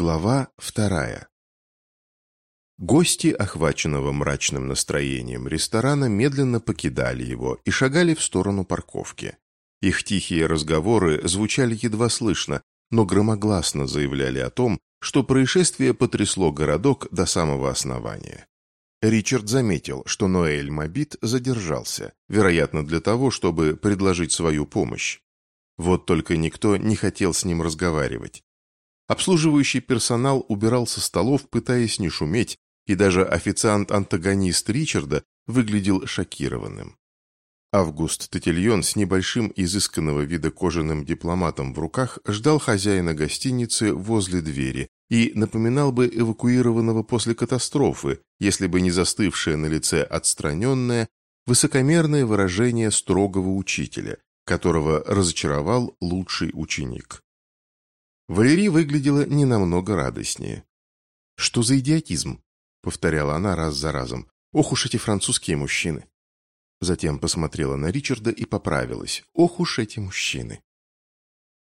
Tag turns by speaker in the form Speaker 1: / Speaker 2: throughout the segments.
Speaker 1: Глава вторая. Гости, охваченного мрачным настроением ресторана, медленно покидали его и шагали в сторону парковки. Их тихие разговоры звучали едва слышно, но громогласно заявляли о том, что происшествие потрясло городок до самого основания. Ричард заметил, что Ноэль Мобит задержался, вероятно, для того, чтобы предложить свою помощь. Вот только никто не хотел с ним разговаривать. Обслуживающий персонал убирал со столов, пытаясь не шуметь, и даже официант-антагонист Ричарда выглядел шокированным. Август Татильон с небольшим изысканного вида кожаным дипломатом в руках ждал хозяина гостиницы возле двери и напоминал бы эвакуированного после катастрофы, если бы не застывшее на лице отстраненное, высокомерное выражение строгого учителя, которого разочаровал лучший ученик. Валерий выглядела не намного радостнее. «Что за идиотизм?» — повторяла она раз за разом. «Ох уж эти французские мужчины!» Затем посмотрела на Ричарда и поправилась. «Ох уж эти мужчины!»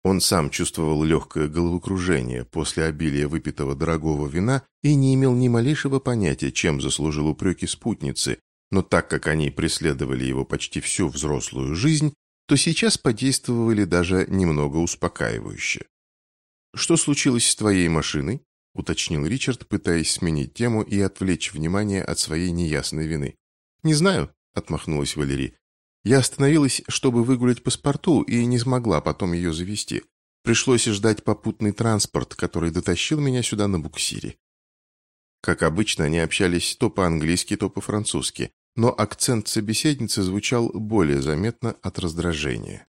Speaker 1: Он сам чувствовал легкое головокружение после обилия выпитого дорогого вина и не имел ни малейшего понятия, чем заслужил упреки спутницы, но так как они преследовали его почти всю взрослую жизнь, то сейчас подействовали даже немного успокаивающе. «Что случилось с твоей машиной?» — уточнил Ричард, пытаясь сменить тему и отвлечь внимание от своей неясной вины. «Не знаю», — отмахнулась Валерий. «Я остановилась, чтобы выгулять паспорту, и не смогла потом ее завести. Пришлось ждать попутный транспорт, который дотащил меня сюда на буксире». Как обычно, они общались то по-английски, то по-французски, но акцент собеседницы звучал более заметно от раздражения.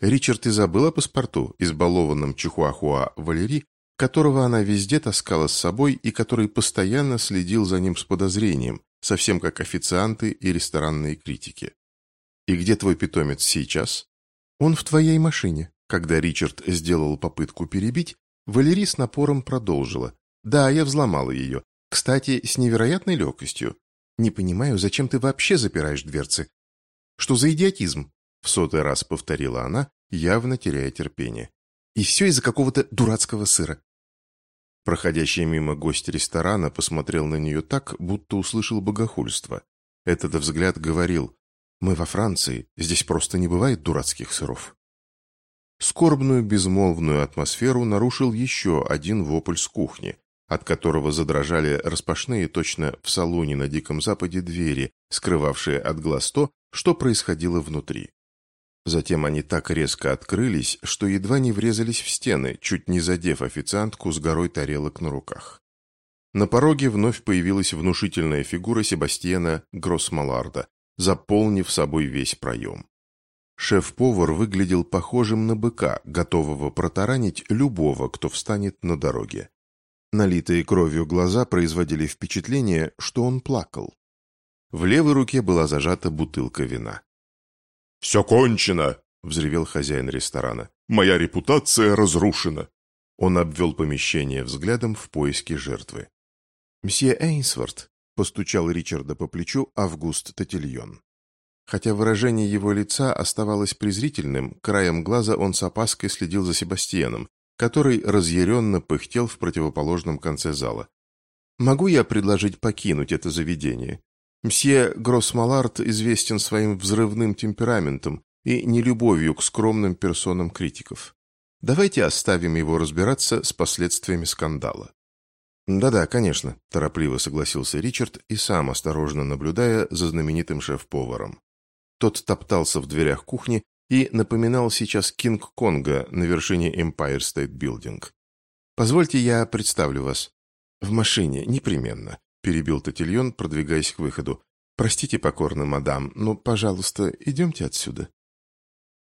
Speaker 1: Ричард и забыл о паспорту, избалованном Чихуахуа Валери, которого она везде таскала с собой и который постоянно следил за ним с подозрением, совсем как официанты и ресторанные критики. «И где твой питомец сейчас?» «Он в твоей машине». Когда Ричард сделал попытку перебить, Валерий с напором продолжила. «Да, я взломала ее. Кстати, с невероятной легкостью. Не понимаю, зачем ты вообще запираешь дверцы? Что за идиотизм? В сотый раз повторила она, явно теряя терпение. И все из-за какого-то дурацкого сыра. Проходящий мимо гость ресторана посмотрел на нее так, будто услышал богохульство. Этот взгляд говорил, «Мы во Франции, здесь просто не бывает дурацких сыров». Скорбную безмолвную атмосферу нарушил еще один вопль с кухни, от которого задрожали распашные точно в салоне на Диком Западе двери, скрывавшие от глаз то, что происходило внутри. Затем они так резко открылись, что едва не врезались в стены, чуть не задев официантку с горой тарелок на руках. На пороге вновь появилась внушительная фигура Себастьяна Гроссмаларда, заполнив собой весь проем. Шеф-повар выглядел похожим на быка, готового протаранить любого, кто встанет на дороге. Налитые кровью глаза производили впечатление, что он плакал. В левой руке была зажата бутылка вина.
Speaker 2: «Все кончено!» — взревел хозяин ресторана. «Моя репутация разрушена!»
Speaker 1: Он обвел помещение взглядом в поиске жертвы. «Мсье Эйнсворт», — постучал Ричарда по плечу Август Татильон. Хотя выражение его лица оставалось презрительным, краем глаза он с опаской следил за Себастьяном, который разъяренно пыхтел в противоположном конце зала. «Могу я предложить покинуть это заведение? Мсье Гроссмалард известен своим взрывным темпераментом и нелюбовью к скромным персонам критиков. Давайте оставим его разбираться с последствиями скандала. «Да-да, конечно», – торопливо согласился Ричард и сам осторожно наблюдая за знаменитым шеф-поваром. Тот топтался в дверях кухни и напоминал сейчас Кинг-Конга на вершине Empire State Building. «Позвольте я представлю вас. В машине, непременно. — перебил Татильон, продвигаясь к выходу. «Простите покорно, мадам, но, пожалуйста, идемте отсюда».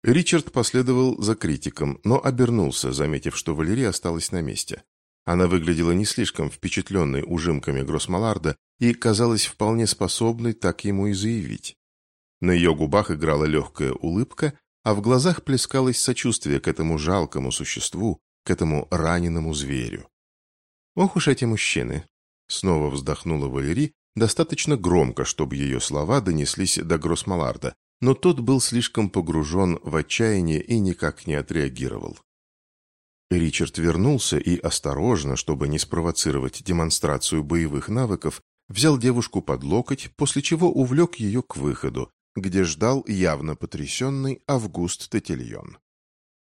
Speaker 1: Ричард последовал за критиком, но обернулся, заметив, что Валерия осталась на месте. Она выглядела не слишком впечатленной ужимками Гроссмаларда и казалась вполне способной так ему и заявить. На ее губах играла легкая улыбка, а в глазах плескалось сочувствие к этому жалкому существу, к этому раненому зверю. «Ох уж эти мужчины!» Снова вздохнула Валери, достаточно громко, чтобы ее слова донеслись до Гроссмаларда, но тот был слишком погружен в отчаяние и никак не отреагировал. Ричард вернулся и осторожно, чтобы не спровоцировать демонстрацию боевых навыков, взял девушку под локоть, после чего увлек ее к выходу, где ждал явно потрясенный Август Тетильон.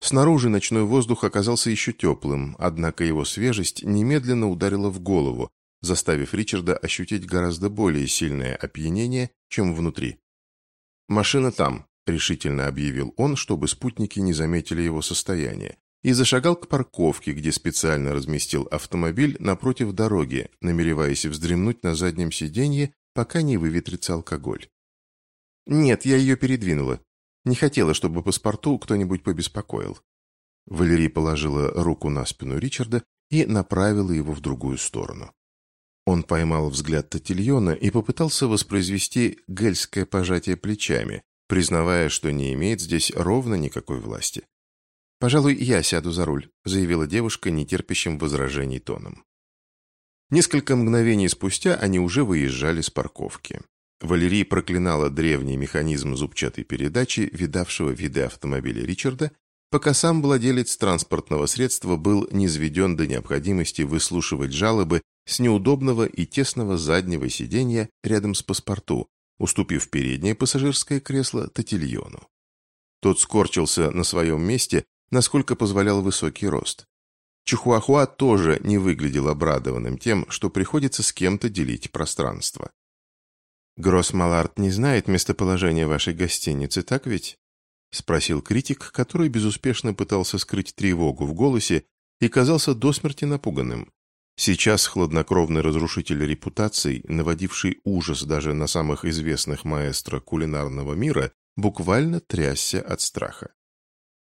Speaker 1: Снаружи ночной воздух оказался еще теплым, однако его свежесть немедленно ударила в голову, заставив Ричарда ощутить гораздо более сильное опьянение, чем внутри. «Машина там», — решительно объявил он, чтобы спутники не заметили его состояние, и зашагал к парковке, где специально разместил автомобиль напротив дороги, намереваясь вздремнуть на заднем сиденье, пока не выветрится алкоголь. «Нет, я ее передвинула. Не хотела, чтобы паспорту кто-нибудь побеспокоил». Валерий положила руку на спину Ричарда и направила его в другую сторону. Он поймал взгляд Татильона и попытался воспроизвести гельское пожатие плечами, признавая, что не имеет здесь ровно никакой власти. «Пожалуй, я сяду за руль», — заявила девушка нетерпящим возражений тоном. Несколько мгновений спустя они уже выезжали с парковки. Валерий проклинала древний механизм зубчатой передачи, видавшего виды автомобиля Ричарда, пока сам владелец транспортного средства был низведен до необходимости выслушивать жалобы с неудобного и тесного заднего сиденья рядом с паспорту, уступив переднее пассажирское кресло Татильону. Тот скорчился на своем месте, насколько позволял высокий рост. Чихуахуа тоже не выглядел обрадованным тем, что приходится с кем-то делить пространство. «Гросс-Малард не знает местоположения вашей гостиницы, так ведь?» — спросил критик, который безуспешно пытался скрыть тревогу в голосе и казался до смерти напуганным. Сейчас хладнокровный разрушитель репутаций, наводивший ужас даже на самых известных маэстро кулинарного мира, буквально трясся от страха.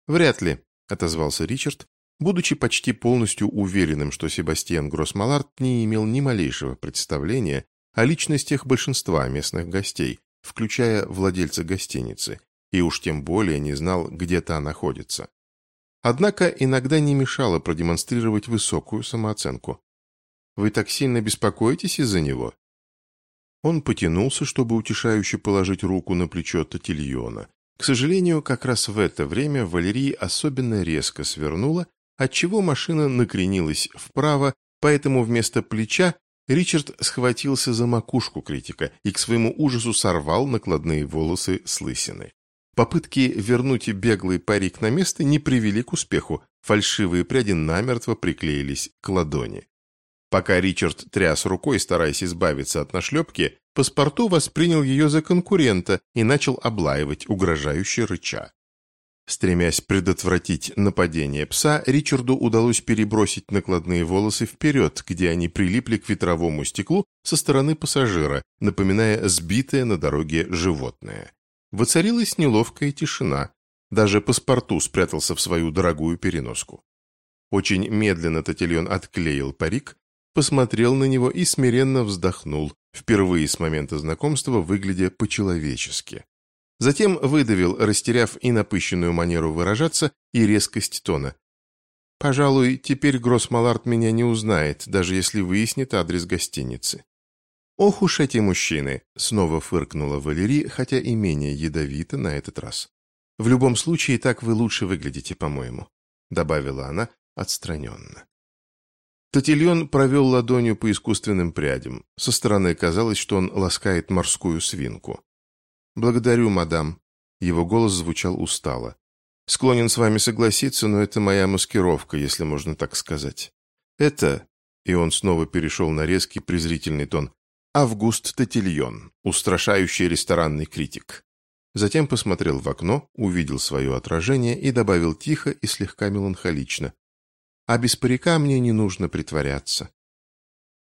Speaker 1: «Вряд ли», — отозвался Ричард, будучи почти полностью уверенным, что Себастьян Гроссмалард не имел ни малейшего представления о личностях большинства местных гостей, включая владельца гостиницы, и уж тем более не знал, где та находится. Однако иногда не мешало продемонстрировать высокую самооценку. «Вы так сильно беспокоитесь из-за него?» Он потянулся, чтобы утешающе положить руку на плечо Татильона, к сожалению, как раз в это время Валерий особенно резко свернула, отчего машина накренилась вправо, поэтому вместо плеча Ричард схватился за макушку критика и к своему ужасу сорвал накладные волосы с лысины. Попытки вернуть беглый парик на место не привели к успеху, фальшивые пряди намертво приклеились к ладони. Пока Ричард тряс рукой, стараясь избавиться от нашлепки, паспорту воспринял ее за конкурента и начал облаивать, угрожающе рыча. Стремясь предотвратить нападение пса, Ричарду удалось перебросить накладные волосы вперед, где они прилипли к ветровому стеклу со стороны пассажира, напоминая сбитое на дороге животное. Воцарилась неловкая тишина. Даже паспорту спрятался в свою дорогую переноску. Очень медленно Татильон отклеил парик, посмотрел на него и смиренно вздохнул, впервые с момента знакомства выглядя по-человечески. Затем выдавил, растеряв и напыщенную манеру выражаться, и резкость тона. «Пожалуй, теперь Гроссмалард меня не узнает, даже если выяснит адрес гостиницы». «Ох уж эти мужчины!» — снова фыркнула Валерий, хотя и менее ядовито на этот раз. «В любом случае, так вы лучше выглядите, по-моему», — добавила она отстраненно. Татильон провел ладонью по искусственным прядям. Со стороны казалось, что он ласкает морскую свинку. «Благодарю, мадам». Его голос звучал устало. «Склонен с вами согласиться, но это моя маскировка, если можно так сказать. Это...» И он снова перешел на резкий презрительный тон. «Август Татильон, устрашающий ресторанный критик». Затем посмотрел в окно, увидел свое отражение и добавил тихо и слегка меланхолично. А без парика мне не нужно притворяться.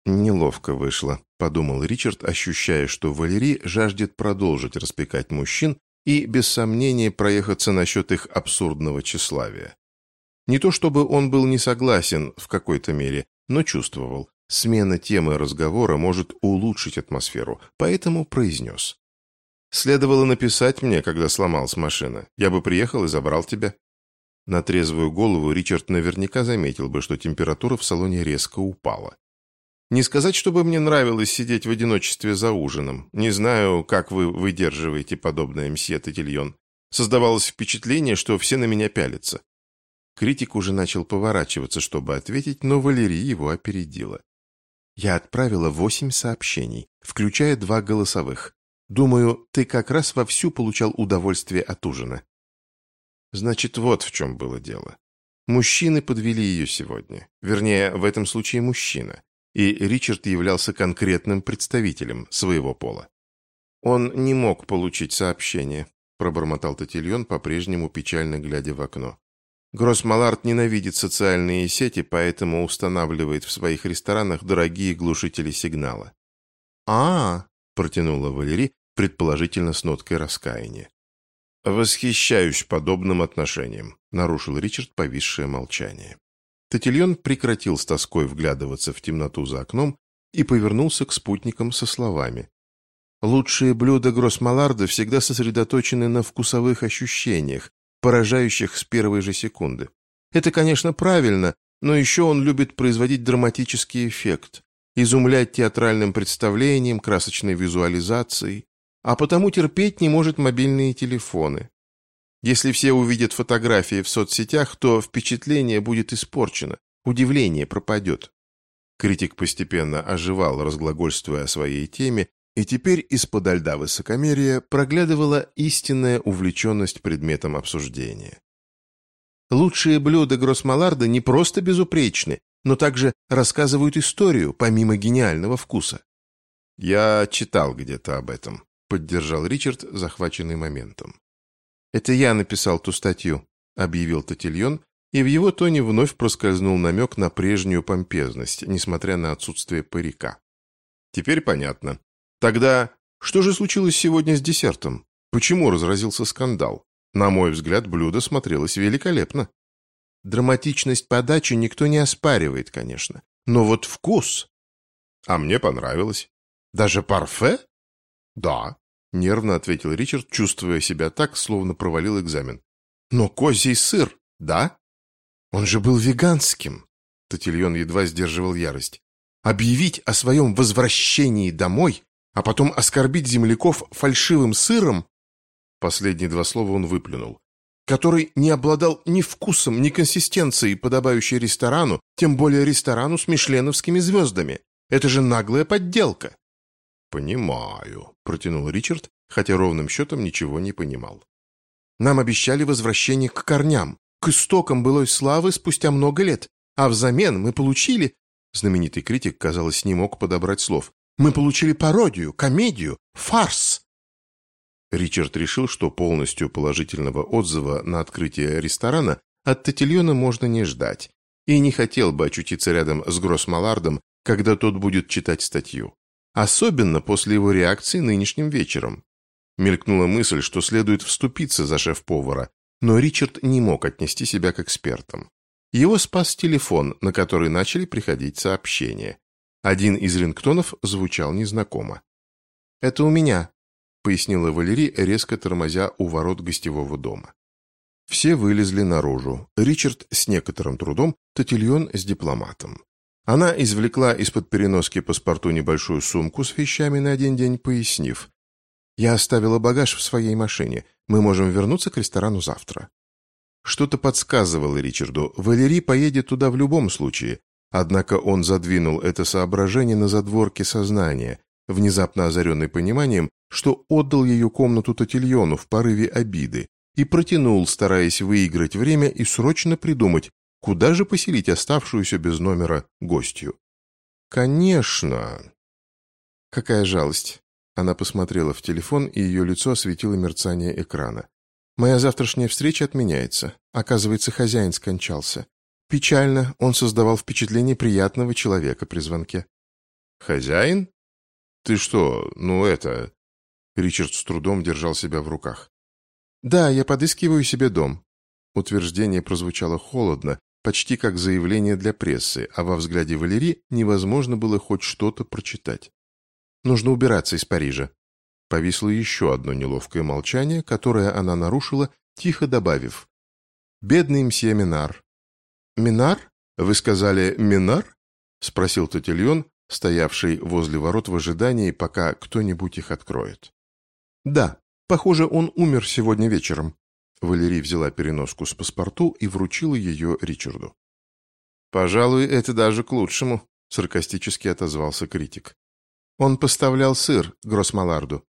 Speaker 1: Неловко вышло, подумал Ричард, ощущая, что Валерий жаждет продолжить распекать мужчин и, без сомнения, проехаться насчет их абсурдного тщеславия. Не то чтобы он был не согласен в какой-то мере, но чувствовал, смена темы разговора может улучшить атмосферу, поэтому произнес. «Следовало написать мне, когда сломалась машина. Я бы приехал и забрал тебя». На трезвую голову Ричард наверняка заметил бы, что температура в салоне резко упала. Не сказать, чтобы мне нравилось сидеть в одиночестве за ужином. Не знаю, как вы выдерживаете подобное, мсье Татильон. Создавалось впечатление, что все на меня пялятся. Критик уже начал поворачиваться, чтобы ответить, но Валерий его опередила. Я отправила восемь сообщений, включая два голосовых. Думаю, ты как раз вовсю получал удовольствие от ужина. Значит, вот в чем было дело. Мужчины подвели ее сегодня. Вернее, в этом случае мужчина. И Ричард являлся конкретным представителем своего пола. Он не мог получить сообщение, пробормотал Татильон, по-прежнему печально глядя в окно. Гроссмалард ненавидит социальные сети, поэтому устанавливает в своих ресторанах дорогие глушители сигнала. а, -а, -а протянула Валерий, предположительно с ноткой раскаяния. «Восхищаюсь подобным отношением», — нарушил Ричард повисшее молчание. Татильон прекратил с тоской вглядываться в темноту за окном и повернулся к спутникам со словами. «Лучшие блюда Гроссмаларда всегда сосредоточены на вкусовых ощущениях, поражающих с первой же секунды. Это, конечно, правильно, но еще он любит производить драматический эффект, изумлять театральным представлением, красочной визуализацией а потому терпеть не может мобильные телефоны. Если все увидят фотографии в соцсетях, то впечатление будет испорчено, удивление пропадет. Критик постепенно оживал, разглагольствуя о своей теме, и теперь из-под льда высокомерия проглядывала истинная увлеченность предметом обсуждения. Лучшие блюда Гроссмаларда не просто безупречны, но также рассказывают историю, помимо гениального вкуса. Я читал где-то об этом поддержал Ричард, захваченный моментом. «Это я написал ту статью», — объявил Татильон, и в его тоне вновь проскользнул намек на прежнюю помпезность, несмотря на отсутствие парика. «Теперь понятно. Тогда что же случилось сегодня с десертом? Почему разразился скандал? На мой взгляд, блюдо смотрелось великолепно. Драматичность подачи никто не оспаривает, конечно. Но вот вкус... А мне понравилось. Даже парфе? Да. Нервно ответил Ричард, чувствуя себя так, словно провалил экзамен. «Но козий сыр, да? Он же был веганским!» Татильон едва сдерживал ярость. «Объявить о своем возвращении домой, а потом оскорбить земляков фальшивым сыром?» Последние два слова он выплюнул. «Который не обладал ни вкусом, ни консистенцией, подобающей ресторану, тем более ресторану с мишленовскими звездами. Это же наглая подделка!» «Понимаю», — протянул Ричард, хотя ровным счетом ничего не понимал. «Нам обещали возвращение к корням, к истокам былой славы спустя много лет, а взамен мы получили...» Знаменитый критик, казалось, не мог подобрать слов. «Мы получили пародию, комедию, фарс!» Ричард решил, что полностью положительного отзыва на открытие ресторана от Татильона можно не ждать, и не хотел бы очутиться рядом с Гроссмалардом, когда тот будет читать статью. Особенно после его реакции нынешним вечером. Мелькнула мысль, что следует вступиться за шеф-повара, но Ричард не мог отнести себя к экспертам. Его спас телефон, на который начали приходить сообщения. Один из рингтонов звучал незнакомо. «Это у меня», — пояснила Валерий, резко тормозя у ворот гостевого дома. Все вылезли наружу. Ричард с некоторым трудом, Татильон с дипломатом. Она извлекла из-под переноски паспорту небольшую сумку с вещами на один день, пояснив. «Я оставила багаж в своей машине. Мы можем вернуться к ресторану завтра». Что-то подсказывало Ричарду. Валерий поедет туда в любом случае. Однако он задвинул это соображение на задворке сознания, внезапно озаренный пониманием, что отдал ее комнату Татильону в порыве обиды, и протянул, стараясь выиграть время и срочно придумать, Куда же поселить оставшуюся без номера гостью? Конечно. Какая жалость. Она посмотрела в телефон, и ее лицо осветило мерцание экрана. Моя завтрашняя встреча отменяется. Оказывается, хозяин скончался. Печально, он создавал впечатление приятного человека при звонке. «Хозяин? Ты что, ну это...» Ричард с трудом держал себя в руках. «Да, я подыскиваю себе дом». Утверждение прозвучало холодно, почти как заявление для прессы, а во взгляде Валерии невозможно было хоть что-то прочитать. «Нужно убираться из Парижа». Повисло еще одно неловкое молчание, которое она нарушила, тихо добавив. «Бедный мсье Минар». «Минар? Вы сказали Минар?» — спросил Тотильон, стоявший возле ворот в ожидании, пока кто-нибудь их откроет. «Да, похоже, он умер сегодня вечером», Валерий взяла переноску с паспорту и вручила ее Ричарду. «Пожалуй, это даже к лучшему», — саркастически отозвался критик. «Он поставлял сыр Гроссмаларду.